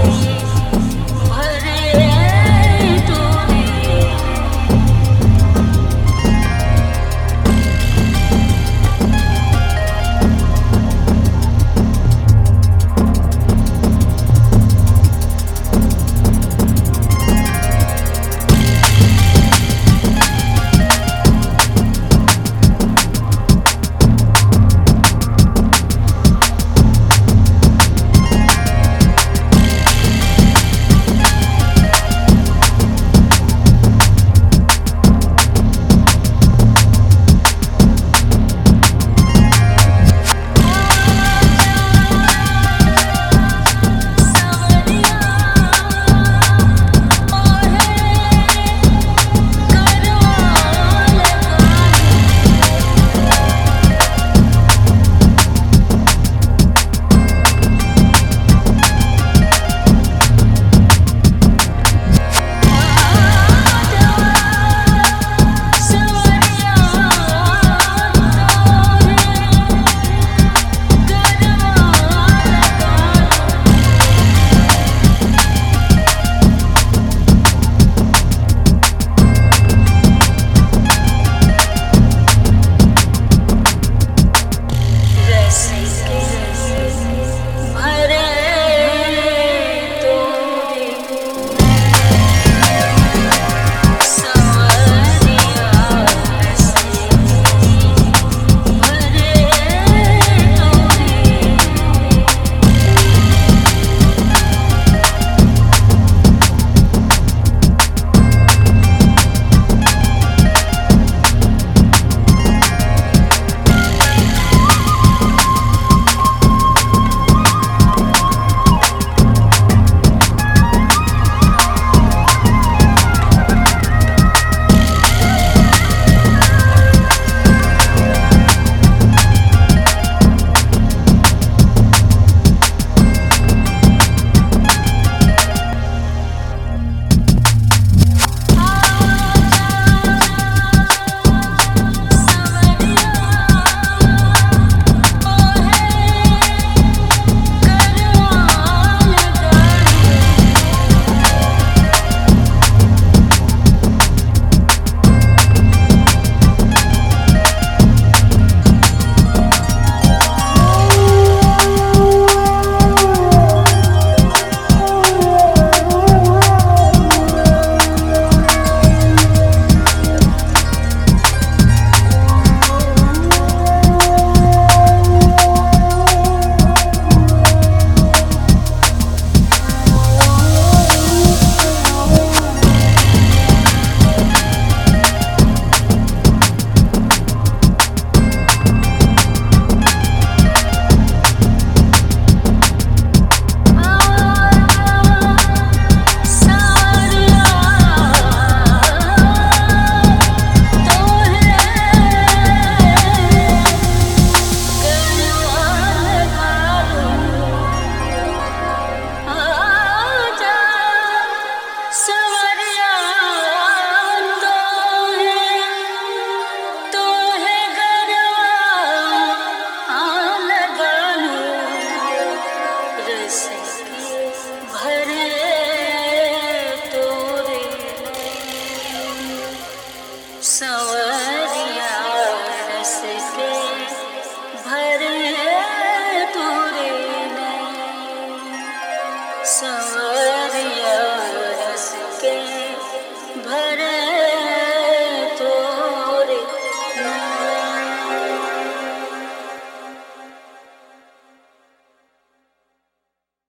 Oh.